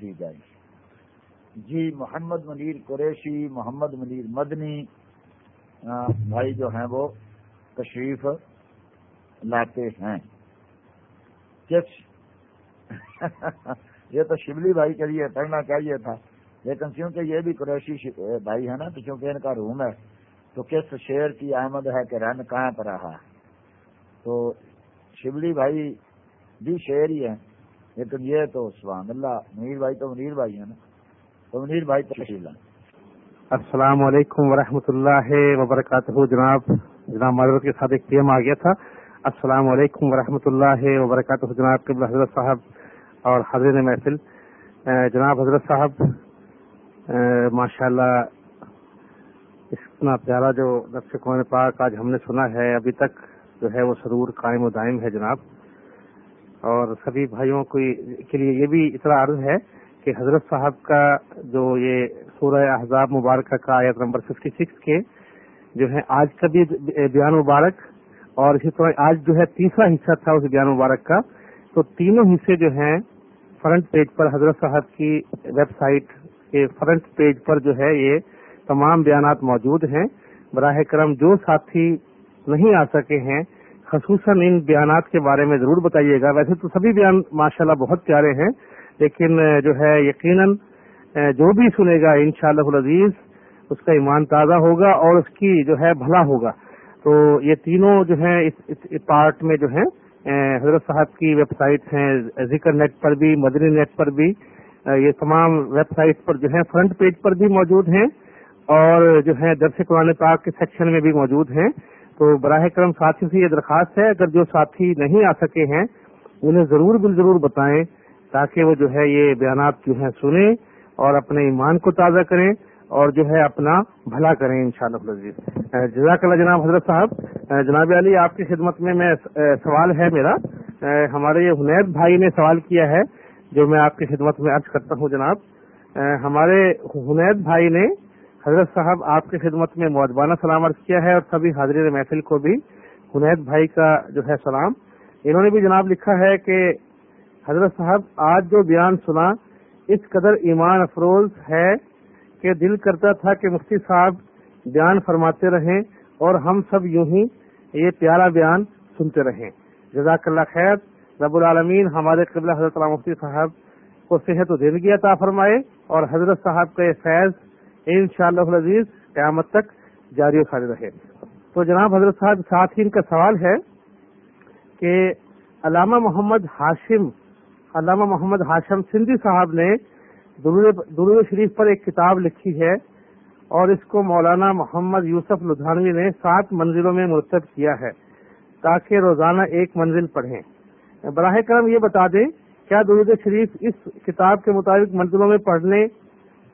دی جائے گی۔ جی محمد منیر قریشی، محمد منیر مدنی بھائی جو ہیں وہ تشریف لاتے ہیں۔ کس؟ یہ تو شبلی بھائی کے لیے پڑھنا چاہیے تھا، لیکن کیونکہ یہ بھی قریشی بھائی ہے نا، تو کیونکہ ان کا روم ہے، تو کس شیر کی آمد ہے کہ رن کہاں پر رہا؟ تو شبلی بھائی بھی شیر ہی ہیں۔ لیکن یہ تو سبحان اللہ، منیر بھائی تو منیر بھائی ہیں نا۔ تو منیر بھائی تشریف لائیں۔ السلام علیکم ورحمۃ اللہ وبرکاتہ۔ جناب جناب معذرت کے ساتھ ایک پی ایم آ گیا تھا۔ السلام علیکم ورحمۃ اللہ وبرکاتہ، جناب قبل حضرت صاحب اور حضرت محفل۔ جناب حضرت صاحب ماشاء اللہ اتنا پیارا جو نقش قوم پاک آج ہم نے سنا ہے، ابھی تک جو ہے وہ سرور قائم و دائم ہے جناب۔ اور سبھی بھائیوں کے لیے یہ بھی اتنا عرض ہے کہ حضرت صاحب کا جو یہ سورہ احزاب مبارکہ کا آیت نمبر ففٹی سکس کے جو ہے آج کا بھی بیان مبارک اور اسی طرح آج جو ہے تیسرا حصہ تھا اس بیان مبارک کا، تو تینوں حصے جو ہیں فرنٹ پیج پر حضرت صاحب کی ویب سائٹ کے فرنٹ پیج پر جو ہے یہ تمام بیانات موجود ہیں۔ براہ کرم جو ساتھی نہیں آ سکے ہیں خصوصاً ان بیانات کے بارے میں ضرور بتائیے گا۔ ویسے تو سبھی بیان ماشاءاللہ بہت پیارے ہیں، لیکن جو ہے یقیناً جو بھی سنے گا ان شاء اللہ عزیز اس کا ایمان تازہ ہوگا اور اس کی جو ہے بھلا ہوگا۔ تو یہ تینوں جو ہیں اس پارٹ میں جو ہیں حضرت صاحب کی ویب سائٹ ہیں، ذکر نیٹ پر بھی، مدنی نیٹ پر بھی یہ تمام ویب سائٹ پر جو ہیں فرنٹ پیج پر بھی موجود ہیں اور جو ہے درس قرآن پاک کے سیکشن میں بھی موجود ہیں۔ تو براہ کرم ساتھی سے یہ درخواست ہے، اگر جو ساتھی نہیں آ سکے ہیں، انہیں ضرور بال ضرور بتائیں تاکہ وہ جو ہے یہ بیانات جو ہیں سنیں اور اپنے ایمان کو تازہ کریں اور جو ہے اپنا بھلا کریں ان شاء اللہ جزاک اللہ جناب حضرت صاحب۔ جناب علی، آپ کی خدمت میں میں سوال ہے میرا۔ ہمارے یہ حنید بھائی نے سوال کیا ہے، جو میں آپ کی خدمت میں عرض کرتا ہوں جناب۔ ہمارے حنید بھائی نے حضرت صاحب، آپ کی خدمت میں موجبانہ سلام عرض کیا ہے اور سبھی حاضر محفل کو بھی حنید بھائی کا جو ہے سلام۔ انہوں نے بھی جناب لکھا ہے کہ حضرت صاحب، آج جو بیان سنا، اس قدر ایمان افروز ہے کہ دل کرتا تھا کہ مفتی صاحب بیان فرماتے رہیں اور ہم سب یوں ہی یہ پیارا بیان سنتے رہیں۔ جزاک اللہ خیر۔ رب العالمین ہمارے قبل حضرت اللہ مفتی صاحب کو صحت و زندگی عطا فرمائے اور حضرت صاحب کا یہ فیض ان شاء اللہ عزیز قیامت تک جاری و ساری رہے۔ تو جناب حضرت صاحب، ساتھ ہی ان کا سوال ہے کہ علامہ محمد ہاشم، علامہ محمد ہاشم سندھی صاحب نے درود شریف پر ایک کتاب لکھی ہے اور اس کو مولانا محمد یوسف لدھانوی نے سات منزلوں میں مرتب کیا ہے تاکہ روزانہ ایک منزل پڑھیں۔ براہ کرم یہ بتا دیں، کیا درود شریف اس کتاب کے مطابق منزلوں میں پڑھنے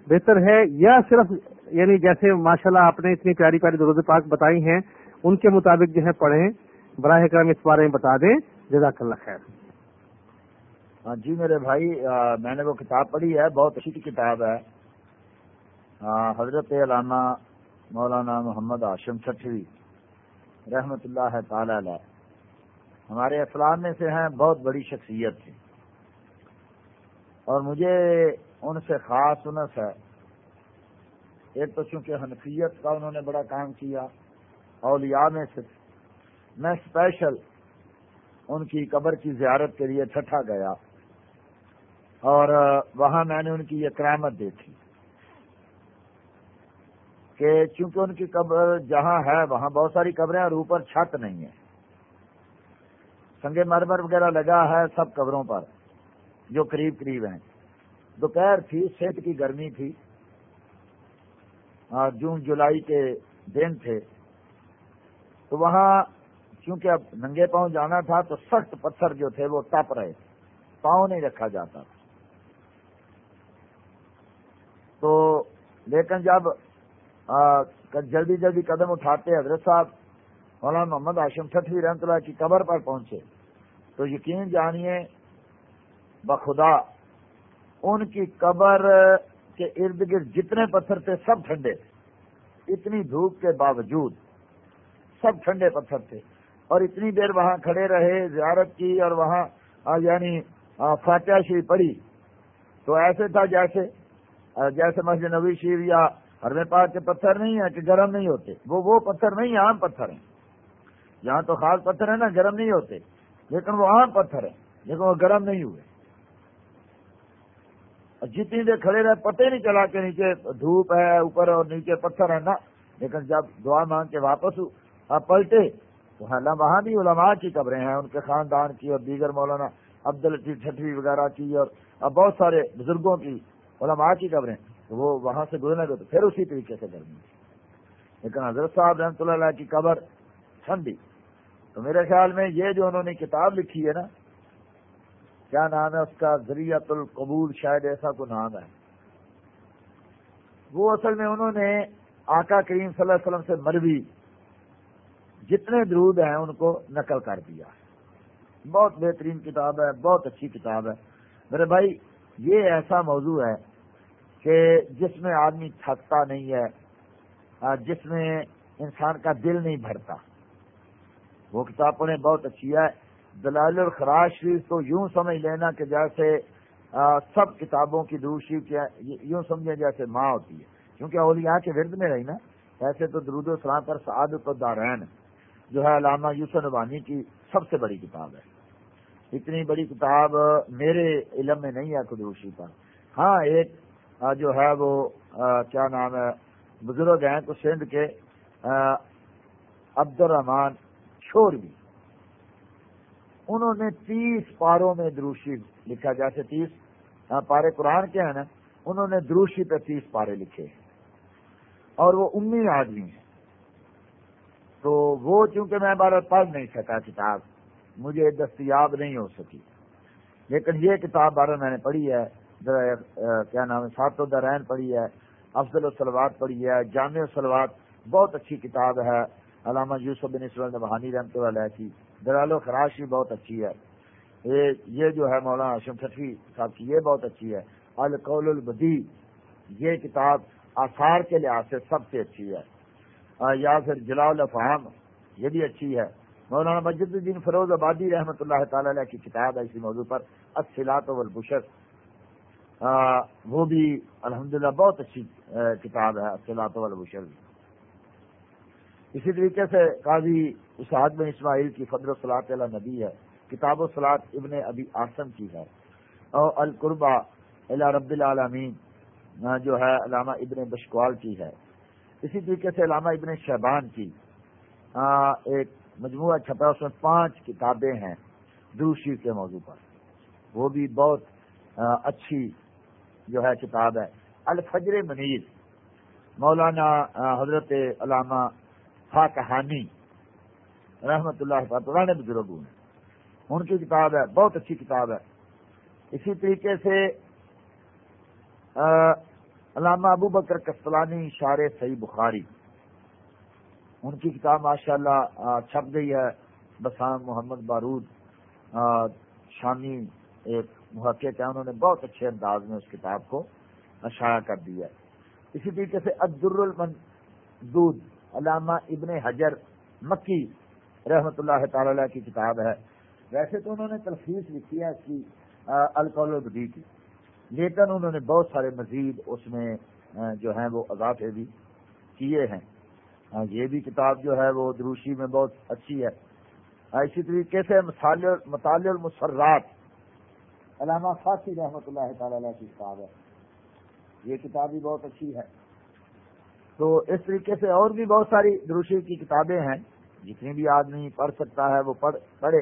بہتر ہے یا صرف یعنی جیسے ماشاءاللہ آپ نے اتنی پیاری پیاری درود پاک بتائی ہیں، ان کے مطابق جو ہے پڑھیں، براہ کرم اس بارے میں بتا دیں۔ جزاک اللہ خیر۔ ہاں جی میرے بھائی میں نے وہ کتاب پڑھی ہے، بہت اچھی کتاب ہے۔ حضرت علامہ مولانا محمد آشم چھٹوی رحمت اللہ تعالی علیہ۔ ہمارے اسلام میں سے ہیں، بہت بڑی شخصیت تھی۔ اور مجھے ان سے خاص انس ہے۔ ایک تو چونکہ حنفیت کا انہوں نے بڑا کام کیا، اولیاء میں سے۔ میں اسپیشل ان کی قبر کی زیارت کے لیے ٹھٹا گیا۔ اور وہاں میں نے ان کی یہ کرامت دیکھی کہ چونکہ ان کی قبر جہاں ہے، وہاں بہت ساری قبریں اور اوپر چھت نہیں ہے۔ سنگے مرمر وغیرہ لگا ہے سب قبروں پر جو قریب قریب ہیں۔ دوپہر تھی سیٹ کی گرمی تھی۔ جون، جولائی کے دن تھے۔ تو وہاں چونکہ اب ننگے پاؤں جانا تھا، تو سخت پتھر جو تھے وہ ٹپ رہے۔ پاؤں نہیں رکھا جاتا تھا۔ تو لیکن جب جلدی جلدی قدم اٹھاتے حضرت صاحب، مولانا محمد آشم ٹھٹوی رحمت اللہ کی قبر پر پہنچے۔ تو یقین جانیے، بخدا ان کی قبر کے ارد گرد جتنے پتھر تھے سب ٹھنڈے تھے۔ اتنی دھوپ کے باوجود سب ٹھنڈے پتھر تھے۔ اور اتنی دیر وہاں کھڑے رہے، زیارت کی اور وہاں یعنی فاتحہ شری پڑھی۔ تو ایسے تھا جیسے جیسے مسجد نبی شریف یا ہر پاک کے پتھر نہیں ہیں کہ گرم نہیں ہوتے۔ وہ وہ پتھر نہیں، عام پتھر ہیں۔ یہاں تو خاص پتھر ہیں نا، گرم نہیں ہوتے۔ لیکن وہ عام پتھر ہیں، لیکن وہ گرم نہیں ہوئے۔ جتنی دیر کھڑے رہے، پتہ نہیں چلا کہ نیچے دھوپ ہے، اوپر اور نیچے پتھر ہے نا لیکن جب دعا مانگ کے واپس آپ پلٹے، تو وہاں بھی علماء کی قبریں ہیں، ان کے خاندان کی اور دیگر مولانا عبد الطیف چھٹوی وغیرہ کی اور بہت سارے بزرگوں کی علماء کی قبریں، تو وہ وہاں سے گزرنے گے تو پھر اسی طریقے سے گرمی۔ لیکن حضرت صاحب رحمۃ اللہ علیہ کی قبر ٹھنڈی۔ تو میرے خیال میں یہ جو انہوں نے کتاب لکھی ہے نا کیا نام ہے اس کا؟ ذریعت القبول، شاید ایسا کو نام ہے۔ وہ اصل میں انہوں نے آقا کریم صلی اللہ علیہ وسلم سے مروی۔ جتنے درود ہیں ان کو نقل کر دیا۔ بہت بہترین کتاب ہے، بہت اچھی کتاب ہے۔ میرے بھائی، یہ ایسا موضوع ہے کہ جس میں آدمی تھکتا نہیں ہے جس میں انسان کا دل نہیں بھرتا۔ وہ کتاب پڑھیں بہت اچھی ہے۔ دلال الخراج شریف تو یوں سمجھ لینا کہ جیسے سب کتابوں کی دوسری یوں سمجھیں جیسے ماں ہوتی ہے۔ کیونکہ اولیاء کے ورد میں رہی نا، ایسے تو درود السلام پر سعادت دارین جو ہے علامہ یوسف نبانی کی سب سے بڑی کتاب ہے۔ اتنی بڑی کتاب میرے علم میں نہیں ہے خدوشی پر۔ ہاں ایک جو ہے وہ کیا نام ہے، بزرگ ہیں تو سندھ کے عبد الرحمان چھوڑ بھی انہوں نے تیس پاروں میں دروشی لکھا، جیسے تیس ہاں، پارے قرآن کے ہیں نا، انہوں نے دروشی پہ تیس پارے لکھے اور وہ امی آدمی ہیں۔ تو وہ چونکہ میں بار پڑھ نہیں سکا کتاب، مجھے دستیاب نہیں ہو سکی۔ لیکن یہ کتاب بارہ میں نے پڑھی ہے کیا نام ہے سات درین پڑھی ہے، افضل السلوات پڑھی ہے، جامع السلوات بہت اچھی کتاب ہے۔ علامہ یوسف بن اسلم بہانی رحمۃ اللہ کی۔ درال و خراش بھی بہت اچھی ہے۔ یہ جو ہے مولانا اشم شفی صاحب کی یہ بہت اچھی ہے۔ القول البدی، یہ کتاب آثار کے لحاظ سے سب سے اچھی ہے۔ یا پھر جلال الفہم یہ بھی اچھی ہے۔ مولانا مجد الدین فروز آبادی رحمۃ اللہ تعالی علیہ کی کتاب ہے اسی موضوع پر۔ اصلاط والبشر وہ بھی الحمدللہ بہت اچھی کتاب ہے۔ اصلاط والبشر بھی۔ اسی طریقے سے قاضی اسعد بن اسماعیل کی فدر صلاح علیہ نبی ہے، کتاب و سلاد ابن ابی آسم کی ہے۔ اور القربہ اللہ رب العالمین جو ہے علامہ ابن بشکوال کی ہے۔ اسی طریقے سے علامہ ابن شہبان کی ایک مجموعہ چھپا اس میں پانچ کتابیں ہیں دوسری کے موضوع پر۔ وہ بھی بہت اچھی جو ہے کتاب ہے۔ الفجر منیر، مولانا حضرت علامہ کہانی۔ رحمت اللہ پرانے بزرگوں ہیں ان کی کتاب ہے، بہت اچھی کتاب ہے۔ اسی طریقے سے علامہ ابو بکر کستلانی شار سعید بخاری۔ ان کی کتاب ماشاء اللہ چھپ گئی ہے۔ بسام محمد بارود شامی ایک محقق ہے انہوں نے بہت اچھے انداز میں اس کتاب کو شائع کر دیا ہے۔ اسی طریقے سے عبد المن دودھ علامہ ابن حجر مکی رحمت اللہ تعالی کی کتاب ہے۔ ویسے تو انہوں نے تلخیص لکھی ہے اس کی القول البدی کی۔ لیکن انہوں نے بہت سارے مزید اس میں جو ہیں وہ اضافے بھی کیے ہیں۔ یہ بھی کتاب جو ہے وہ دروشی میں بہت اچھی ہے۔ اسی طریقے سے مطالع المسرات، علامہ فاسی رحمۃ اللہ تعالی کی کتاب ہے۔ یہ کتاب بھی بہت اچھی ہے۔ تو اس طریقے سے اور بھی بہت ساری دروشی کی کتابیں ہیں۔ جتنی بھی آدمی پڑھ سکتا ہے وہ پڑھ پڑھے۔